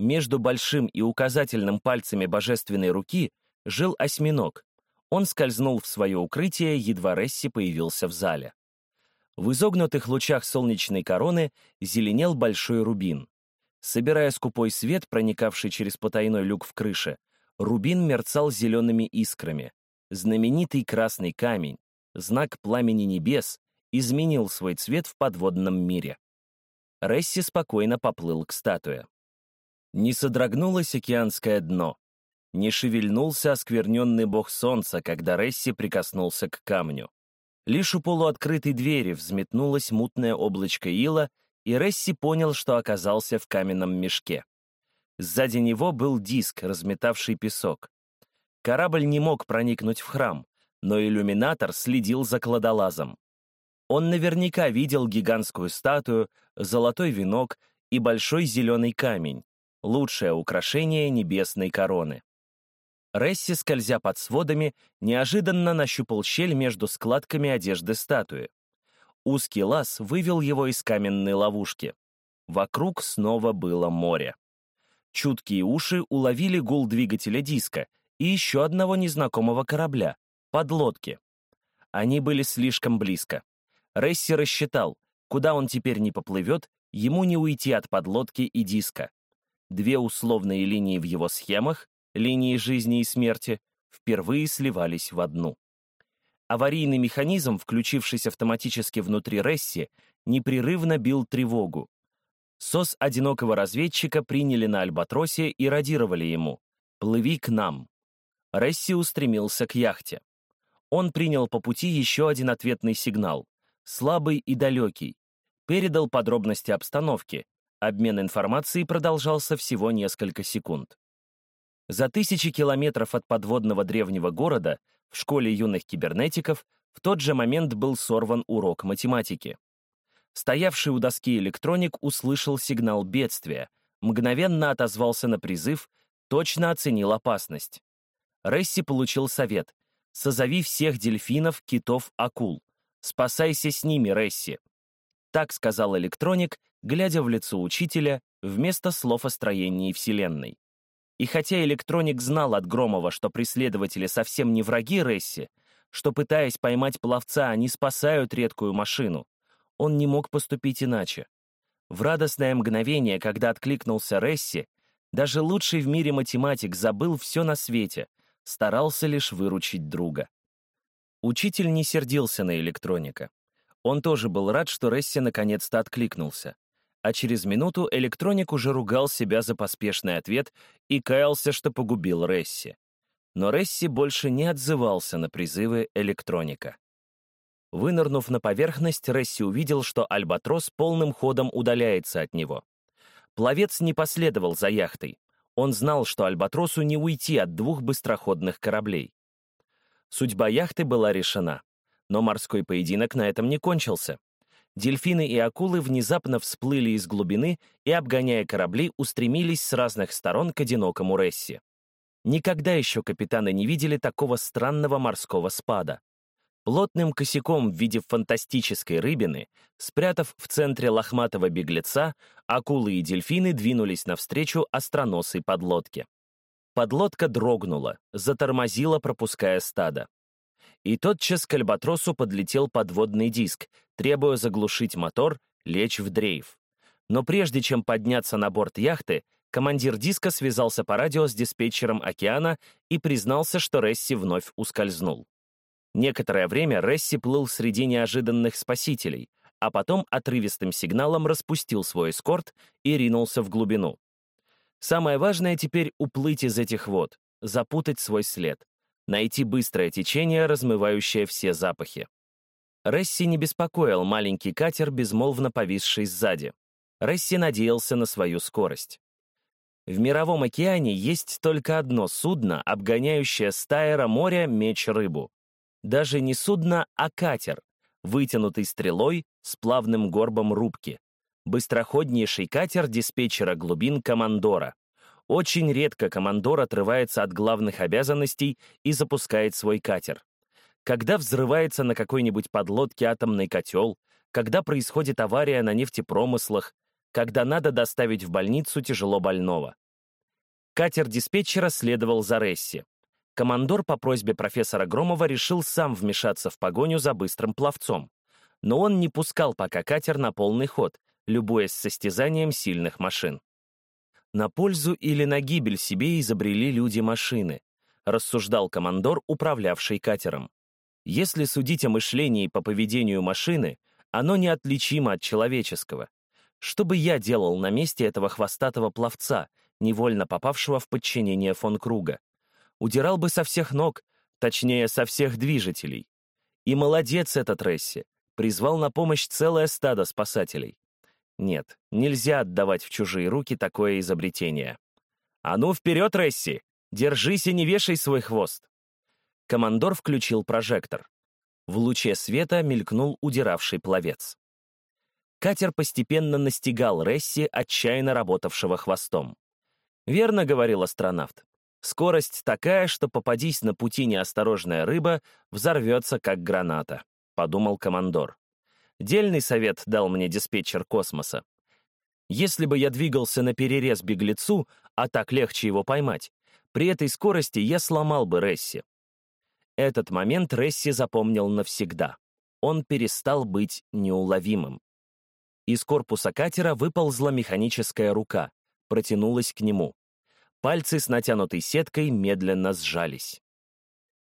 Между большим и указательным пальцами божественной руки жил осьминог. Он скользнул в свое укрытие, едва Ресси появился в зале. В изогнутых лучах солнечной короны зеленел большой рубин. Собирая скупой свет, проникавший через потайной люк в крыше, рубин мерцал зелеными искрами. Знаменитый красный камень, знак пламени небес, изменил свой цвет в подводном мире. Ресси спокойно поплыл к статуе. Не содрогнулось океанское дно, не шевельнулся оскверненный бог солнца, когда Ресси прикоснулся к камню. Лишь у полуоткрытой двери взметнулось мутное облачко ила, и Ресси понял, что оказался в каменном мешке. Сзади него был диск, разметавший песок. Корабль не мог проникнуть в храм, но иллюминатор следил за кладолазом. Он наверняка видел гигантскую статую, золотой венок и большой зеленый камень, лучшее украшение небесной короны. Ресси, скользя под сводами, неожиданно нащупал щель между складками одежды статуи. Узкий лаз вывел его из каменной ловушки. Вокруг снова было море. Чуткие уши уловили гул двигателя диска и еще одного незнакомого корабля — подлодки. Они были слишком близко. Ресси рассчитал, куда он теперь не поплывет, ему не уйти от подлодки и диска. Две условные линии в его схемах линии жизни и смерти, впервые сливались в одну. Аварийный механизм, включившийся автоматически внутри Ресси, непрерывно бил тревогу. СОС одинокого разведчика приняли на Альбатросе и радировали ему «Плыви к нам». Ресси устремился к яхте. Он принял по пути еще один ответный сигнал, слабый и далекий, передал подробности обстановки. Обмен информацией продолжался всего несколько секунд. За тысячи километров от подводного древнего города в школе юных кибернетиков в тот же момент был сорван урок математики. Стоявший у доски электроник услышал сигнал бедствия, мгновенно отозвался на призыв, точно оценил опасность. Ресси получил совет «Созови всех дельфинов, китов, акул. Спасайся с ними, Ресси». Так сказал электроник, глядя в лицо учителя, вместо слов о строении Вселенной. И хотя электроник знал от Громова, что преследователи совсем не враги Ресси, что, пытаясь поймать пловца, они спасают редкую машину, он не мог поступить иначе. В радостное мгновение, когда откликнулся Ресси, даже лучший в мире математик забыл все на свете, старался лишь выручить друга. Учитель не сердился на электроника. Он тоже был рад, что Ресси наконец-то откликнулся а через минуту электроник уже ругал себя за поспешный ответ и каялся, что погубил Ресси. Но Ресси больше не отзывался на призывы электроника. Вынырнув на поверхность, Ресси увидел, что Альбатрос полным ходом удаляется от него. Пловец не последовал за яхтой. Он знал, что Альбатросу не уйти от двух быстроходных кораблей. Судьба яхты была решена. Но морской поединок на этом не кончился. Дельфины и акулы внезапно всплыли из глубины и, обгоняя корабли, устремились с разных сторон к одинокому Ресси. Никогда еще капитаны не видели такого странного морского спада. Плотным косяком в виде фантастической рыбины, спрятав в центре лохматого беглеца, акулы и дельфины двинулись навстречу остроносой подлодке. Подлодка дрогнула, затормозила, пропуская стадо. И тотчас к альбатросу подлетел подводный диск, требуя заглушить мотор, лечь в дрейф. Но прежде чем подняться на борт яхты, командир диска связался по радио с диспетчером океана и признался, что Ресси вновь ускользнул. Некоторое время Ресси плыл среди неожиданных спасителей, а потом отрывистым сигналом распустил свой эскорт и ринулся в глубину. Самое важное теперь — уплыть из этих вод, запутать свой след, найти быстрое течение, размывающее все запахи. Ресси не беспокоил маленький катер, безмолвно повисший сзади. Ресси надеялся на свою скорость. В Мировом океане есть только одно судно, обгоняющее стайера моря меч-рыбу. Даже не судно, а катер, вытянутый стрелой с плавным горбом рубки. Быстроходнейший катер диспетчера глубин «Командора». Очень редко командор отрывается от главных обязанностей и запускает свой катер. Когда взрывается на какой-нибудь подлодке атомный котел, когда происходит авария на нефтепромыслах, когда надо доставить в больницу тяжело больного. Катер диспетчера следовал за Ресси командор по просьбе профессора Громова решил сам вмешаться в погоню за быстрым пловцом. Но он не пускал пока катер на полный ход, любуясь состязанием сильных машин. На пользу или на гибель себе изобрели люди машины, рассуждал командор, управлявший катером. Если судить о мышлении по поведению машины, оно неотличимо от человеческого. Что бы я делал на месте этого хвостатого пловца, невольно попавшего в подчинение фон Круга? удирал бы со всех ног, точнее, со всех движителей. И молодец этот Ресси, призвал на помощь целое стадо спасателей. Нет, нельзя отдавать в чужие руки такое изобретение. «А ну, вперед, Ресси! Держись и не вешай свой хвост!» Командор включил прожектор. В луче света мелькнул удиравший пловец. Катер постепенно настигал Ресси, отчаянно работавшего хвостом. «Верно», — говорил астронавт. Скорость такая, что попадись на пути неосторожная рыба, взорвется, как граната», — подумал командор. Дельный совет дал мне диспетчер космоса. Если бы я двигался на перерез беглецу, а так легче его поймать, при этой скорости я сломал бы Ресси. Этот момент Ресси запомнил навсегда. Он перестал быть неуловимым. Из корпуса катера выползла механическая рука, протянулась к нему. Пальцы с натянутой сеткой медленно сжались.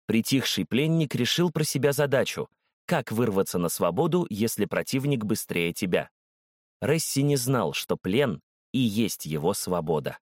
Притихший пленник решил про себя задачу — как вырваться на свободу, если противник быстрее тебя. Ресси не знал, что плен и есть его свобода.